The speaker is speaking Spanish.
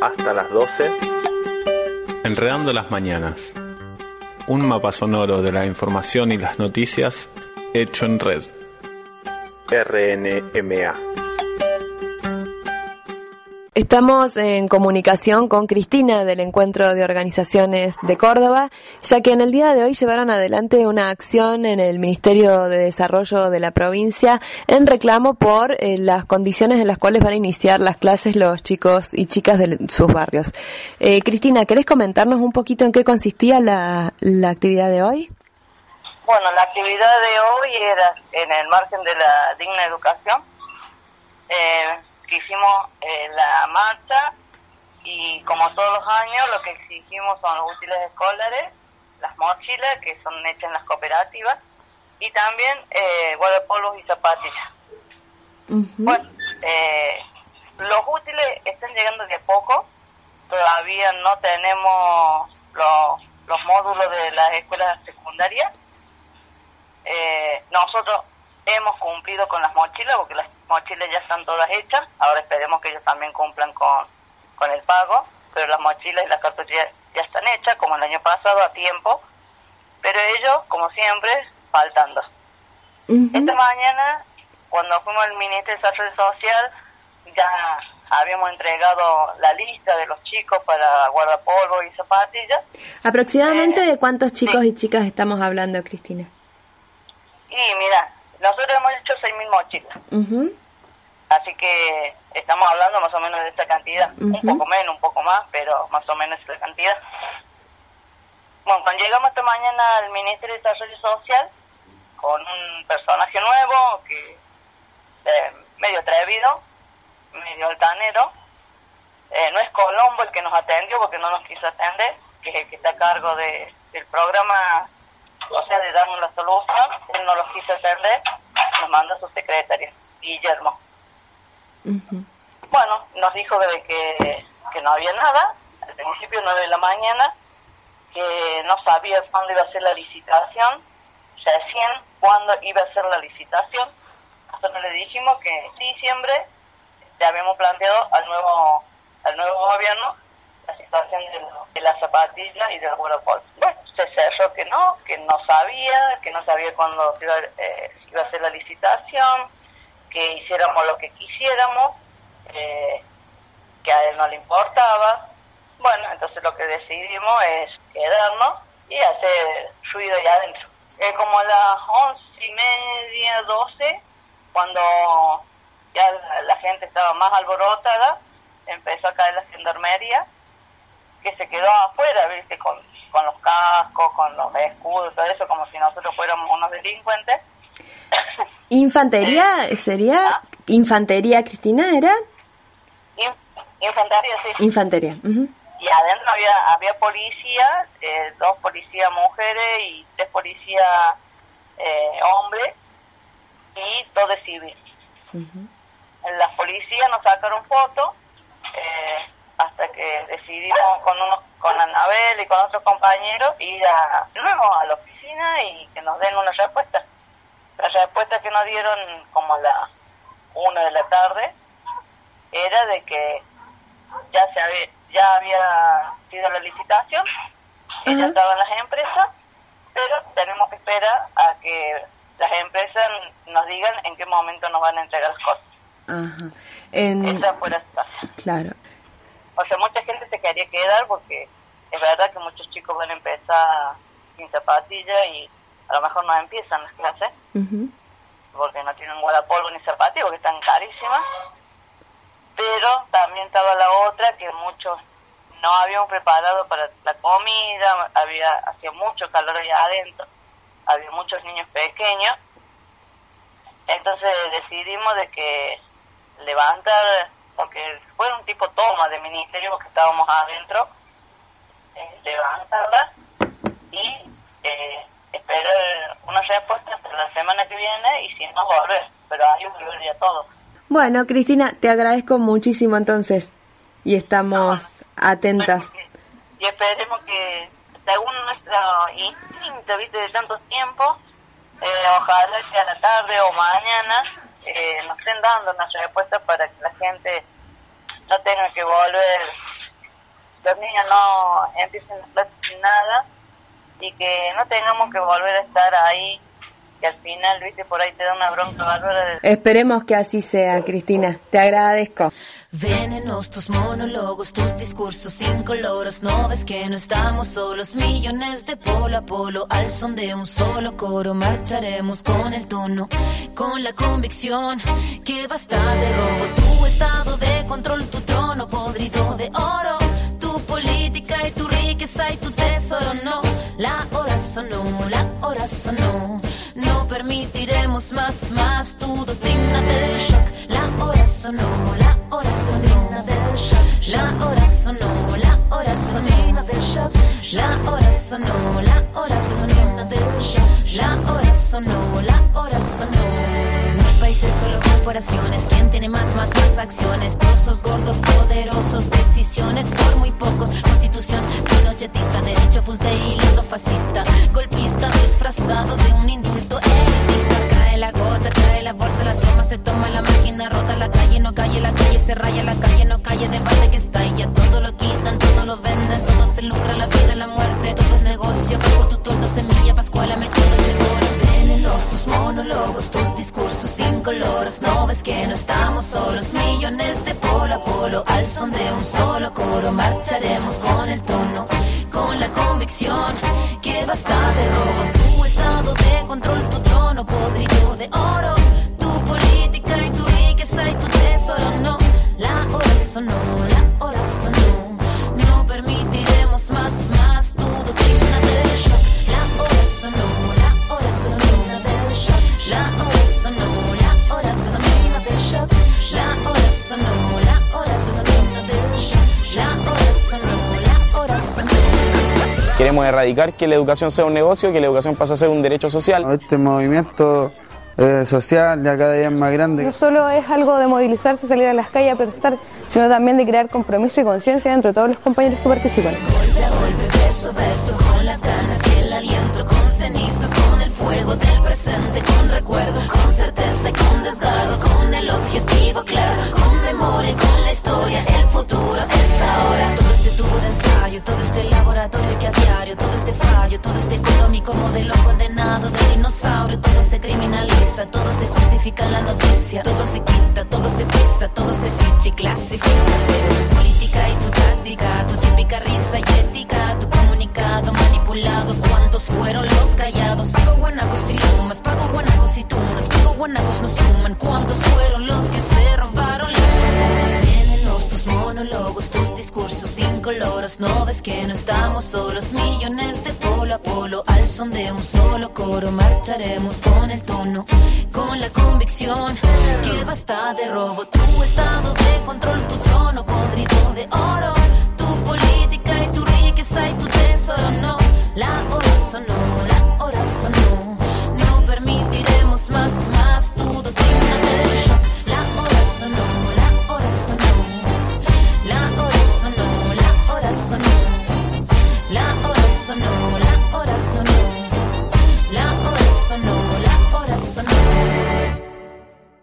hasta las 12. Enredando las mañanas. Un mapa sonoro de la información y las noticias hecho en red. RNMA. Estamos en comunicación con Cristina del Encuentro de Organizaciones de Córdoba, ya que en el día de hoy llevaron adelante una acción en el Ministerio de Desarrollo de la provincia en reclamo por eh, las condiciones en las cuales van a iniciar las clases los chicos y chicas de sus barrios. Eh, Cristina, ¿querés comentarnos un poquito en qué consistía la, la actividad de hoy? Bueno, la actividad de hoy era en el margen de la digna educación. Eh, que hicimos eh, la marcha y como todos los años lo que exigimos son los útiles escolares, las mochilas que son hechas en las cooperativas y también eh, guardapolos y zapatillas. Bueno, eh, los útiles están llegando de poco, todavía no tenemos los, los módulos de las escuelas secundarias. Eh, nosotros hemos cumplido con las mochilas porque las mochilas ya están todas hechas, ahora esperemos que ellos también cumplan con, con el pago, pero las mochilas y las cartuchillas ya están hechas, como el año pasado, a tiempo, pero ellos, como siempre, faltando. Esta mañana, cuando fuimos al Ministerio de Desarrollo Social, ya habíamos entregado la lista de los chicos para guardapolvo y zapatillas. ¿Aproximadamente de cuántos chicos y chicas estamos hablando, Cristina? Y mira, nosotros hemos hecho 6.000 mochilas. Así que estamos hablando más o menos de esta cantidad. Un poco menos, un poco más, pero más o menos esta cantidad. Bueno, cuando llegamos esta mañana al Ministerio de Desarrollo Social, con un personaje nuevo, que eh, medio atrevido, medio altanero, eh, no es Colombo el que nos atendió porque no nos quiso atender, que es el que está a cargo de, del programa o sea, de darnos la solución, él no los quiso atender, nos manda a su secretaria, Guillermo. Bueno, nos dijo de que, que no había nada, al principio 9 de la mañana, que no sabía cuándo iba a ser la licitación, recién cuándo iba a ser la licitación. Nosotros le dijimos que en diciembre ya habíamos planteado al nuevo al nuevo gobierno la situación de, la zapatilla y del Europol. Bueno, se cerró que no, que no sabía, que no sabía cuándo iba, eh, iba a ser la licitación, que hiciéramos lo que quisiéramos, eh, que a él no le importaba. Bueno, entonces lo que decidimos es quedarnos y hacer ruido allá adentro. Eh, como a las once y media, doce, cuando ya la gente estaba más alborotada, empezó a caer la gendarmería que se quedó afuera, ¿viste? Con, con los cascos, con los escudos, todo eso, como si nosotros fuéramos unos delincuentes. ¿Infantería sería? ¿Infantería, Cristina, era? infantería, sí. Infantería. Y adentro había, había policías, eh, dos policías mujeres y tres policías eh, hombres, y dos de civil. Las policías nos sacaron fotos. Eh, hasta que decidimos con uno, con Anabel y con otros compañeros ir a, luego a la oficina y que nos den una respuesta. La respuesta que nos dieron como a la una de la tarde era de que ya se había, ya había sido la licitación, y ya estaban las empresas, pero tenemos que esperar a que las empresas nos digan en qué momento nos van a entregar las cosas. Ajá. En... Esa fue la situación. Claro. O sea, mucha gente se quería quedar porque es verdad que muchos chicos van a empezar sin zapatilla y a lo mejor no empiezan las clases porque no tienen guardapolvo ni zapatillas porque están carísimas. Pero también estaba la otra que muchos no habíamos preparado para la comida, había hacía mucho calor allá adentro, había muchos niños pequeños. Entonces decidimos de que levantar porque fue un tipo toma de ministerio porque estábamos adentro, eh, levantarla y eh, esperar una respuesta hasta la semana que viene y si no volver, pero ahí volvería todo. Bueno, Cristina, te agradezco muchísimo entonces y estamos atentas. Y esperemos que, según nuestro instinto, ¿viste? de tanto tiempo, eh, ojalá sea la tarde o mañana, eh, nos estén dando una respuesta para que la gente no tenga que volver nuestros niños no empiecen sin nada y que no tengamos que volver a estar ahí que al final, viste, por ahí te da una bronca bárbara. Esperemos que así sea, Cristina. Te agradezco. Venenos tus monólogos, tus discursos incoloros. No ves que no estamos solos, millones de polo a polo. Al son de un solo coro, marcharemos con el tono, con la convicción que basta de robo. Tu estado de control, tu trono podrido de oro. Tu política y tu riqueza y tu tesoro, no. La hora sonó, la hora sonó. No permitiremos más, más tu doctrina del shock. ¿Quién tiene más, más, más acciones? Trozos gordos, poderosos, decisiones por muy pocos. Constitución pinochetista, derecho pues de hilo fascista. Golpista disfrazado de un indulto elitista. Cae la gota, cae la bolsa, la toma, se toma la máquina, rota la calle, no calle, la calle se raya, la calle no calle, debate que al son de un solo coro, marcharemos con el tono, con la convicción que basta de robo, tu estado de control, tu trono podrido de oro, tu política y tu riqueza y tu tesoro, no, la hora sonó, Queremos erradicar que la educación sea un negocio, que la educación pase a ser un derecho social. Este movimiento eh, social ya cada día es más grande. No solo es algo de movilizarse, salir a las calles a protestar, sino también de crear compromiso y conciencia entre todos los compañeros que participan. Golpe a golpe, verso a verso, con las ganas y el aliento, con cenizas, con el fuego del presente, con recuerdo, con certeza y con desgarro, con el objetivo modelo condenado de dinosaurio, todo se criminaliza, todo se justifica en la noticia, todo se quita, todo se pisa, todo se ficha y clasifica, pero tu política y tu táctica, tu típica risa y ética, tu comunicado manipulado, ¿cuántos fueron los callados? Pago guanacos sin coloros, no ves que no estamos solos, millones de polo a polo, al son de un solo coro, marcharemos con el tono, con la convicción. Que basta de robo, tu estado de control, tu trono podrido de oro, tu política y tu riqueza y tu tesoro, no, la